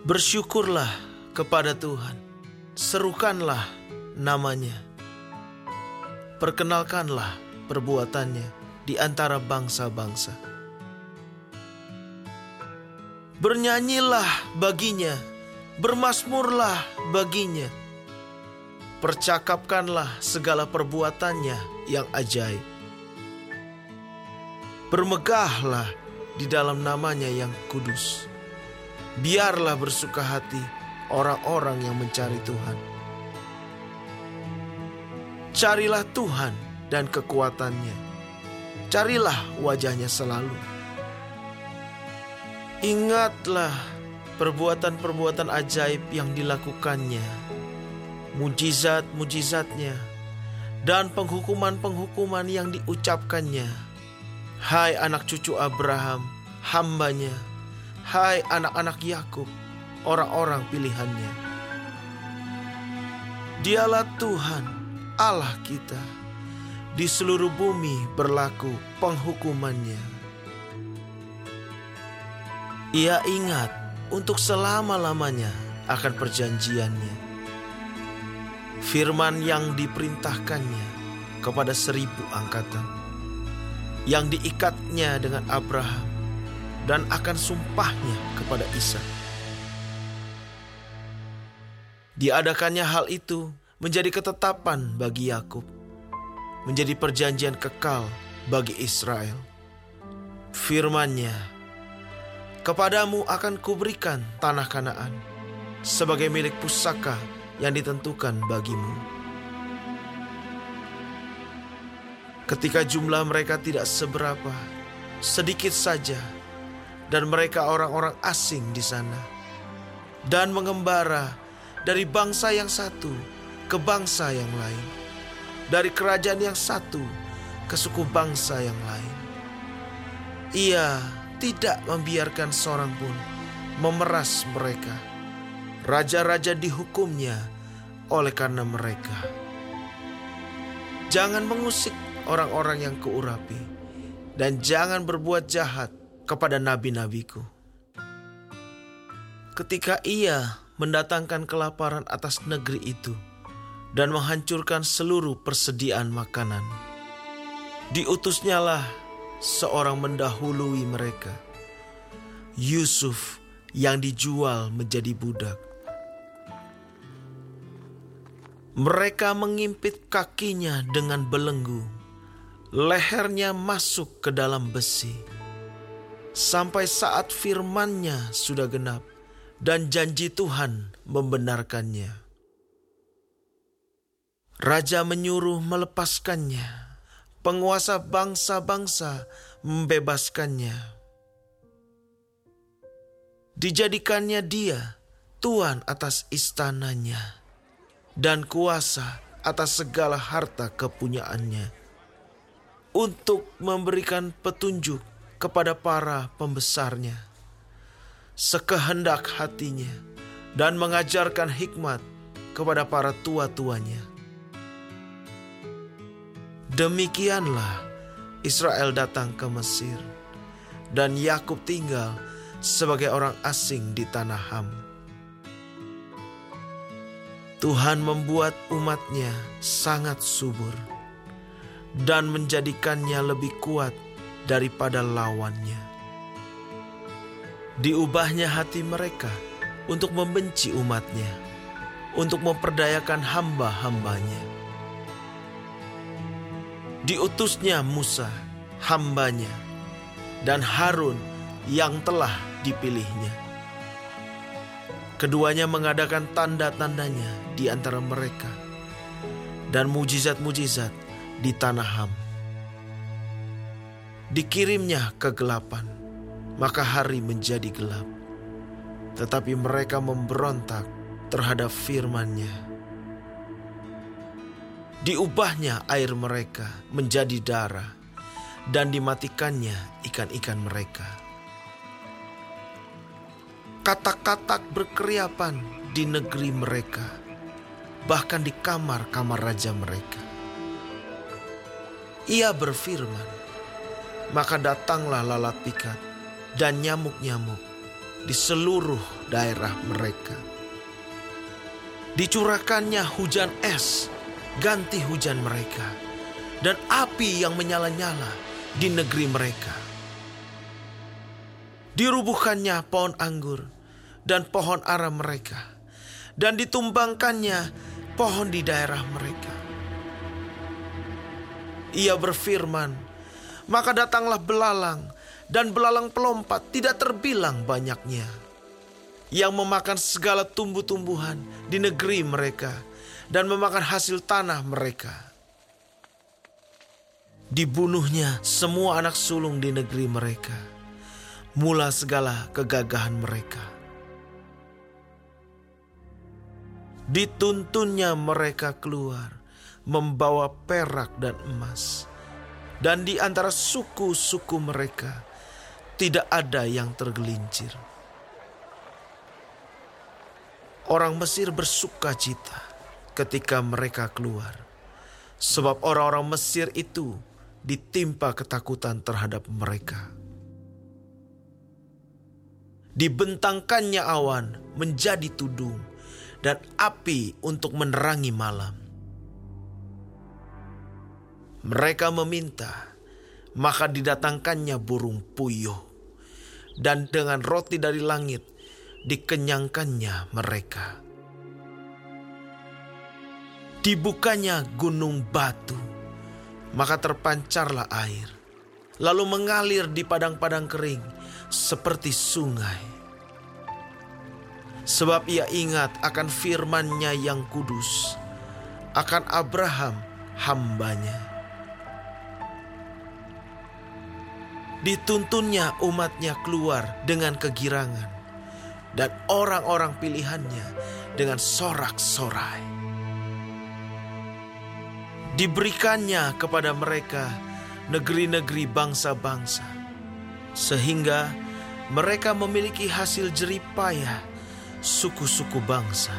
Bersyukurlah kepada Tuhan, serukanlah namanya. Perkenalkanlah perbuatannya di antara bangsa-bangsa. Bernyanyilah baginya, bermasmurlah baginya. Percakapkanlah segala perbuatannya yang ajaib. Bermegahlah di dalam namanya yang kudus. Biarlah bersuka hati orang-orang yang mencari Tuhan. Carilah Tuhan dan kekuatannya. Carilah wajahnya selalu. Ingatlah perbuatan-perbuatan ajaib yang dilakukannya, mujizat-mujizatnya, dan penghukuman-penghukuman yang diucapkannya. Hai anak cucu Abraham, hambanya, hai anak-anak Yakub, orang-orang pilihannya. Dialah Tuhan, Allah kita. Di seluruh bumi berlaku penghukumannya. Ia ingat untuk selama-lamanya akan perjanjiannya. Firman yang diperintahkannya kepada seribu angkatan. Yang diikatnya dengan Abraham dan akan sumpahnya kepada Isa. Diadakannya hal itu menjadi ketetapan bagi Yakub, menjadi perjanjian kekal bagi Israel. Firman-Nya, "Kepadamu akan kuberikan tanah Kanaan sebagai milik pusaka yang ditentukan bagimu." Ketika jumlah mereka tidak seberapa, sedikit saja, dan mereka orang-orang asing di sana, dan mengembara dari bangsa yang satu ke bangsa yang lain, dari kerajaan yang satu ke suku bangsa yang lain. Ia tidak membiarkan seorang pun memeras mereka. Raja-raja dihukumnya oleh karena mereka. Jangan mengusik orang-orang yang keurapi, dan jangan berbuat jahat kepada nabi-nabiku. Ketika ia mendatangkan kelaparan atas negeri itu dan menghancurkan seluruh persediaan makanan. Diutusnyalah seorang mendahului mereka, Yusuf yang dijual menjadi budak. Mereka mengimpit kakinya dengan belenggu, lehernya masuk ke dalam besi. Sampai saat firmannya sudah genap dan janji Tuhan membenarkannya. Raja menyuruh melepaskannya, penguasa bangsa-bangsa membebaskannya. Dijadikannya dia tuan atas istananya dan kuasa atas segala harta kepunyaannya untuk memberikan petunjuk kepada para pembesarnya sekehendak hatinya dan mengajarkan hikmat kepada para tua-tuanya. Demikianlah Israel datang ke Mesir dan Yakub tinggal sebagai orang asing di tanah Ham. Tuhan membuat umatnya sangat subur dan menjadikannya lebih kuat daripada lawannya. Diubahnya hati mereka untuk membenci umatnya, untuk memperdayakan hamba-hambanya. Diutusnya Musa, hambanya, dan Harun yang telah dipilihnya. Keduanya mengadakan tanda-tandanya di antara mereka dan mujizat-mujizat di tanah Ham. Dikirimnya kegelapan, maka hari menjadi gelap. Tetapi mereka memberontak terhadap firman-Nya. Diubahnya air mereka menjadi darah dan dimatikannya ikan-ikan mereka. Katak-katak berkeriapan di negeri mereka, bahkan di kamar-kamar raja mereka. Ia berfirman, maka datanglah lalat pikat dan nyamuk-nyamuk di seluruh daerah mereka. Dicurahkannya hujan es ganti hujan mereka dan api yang menyala-nyala di negeri mereka. Dirubuhkannya pohon anggur dan pohon ara mereka dan ditumbangkannya pohon di daerah mereka. Ia berfirman, maka datanglah belalang dan belalang pelompat tidak terbilang banyaknya yang memakan segala tumbuh-tumbuhan di negeri mereka dan memakan hasil tanah mereka. Dibunuhnya semua anak sulung di negeri mereka, mula segala kegagahan mereka. Dituntunnya mereka keluar, membawa perak dan emas. Dan di antara suku-suku mereka, tidak ada yang tergelincir. Orang Mesir bersuka cita ketika mereka keluar, sebab orang-orang Mesir itu ditimpa ketakutan terhadap mereka. Dibentangkannya awan menjadi tudung, dan api untuk menerangi malam. Mereka meminta, maka didatangkannya burung puyuh, dan dengan roti dari langit dikenyangkannya mereka. Dibukanya gunung batu, maka terpancarlah air, lalu mengalir di padang-padang kering seperti sungai Sebab ia ingat akan firman-Nya yang kudus, akan Abraham hambanya. Dituntunnya umatnya keluar dengan kegirangan, dan orang-orang pilihannya dengan sorak-sorai. Diberikannya kepada mereka negeri-negeri bangsa-bangsa, sehingga mereka memiliki hasil jeripayah suku-suku bangsa,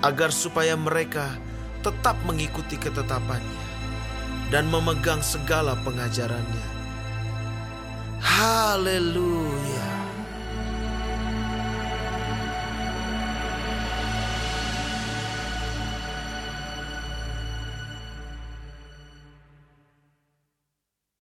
agar supaya mereka tetap mengikuti ketetapannya dan memegang segala pengajarannya. Hallelujah.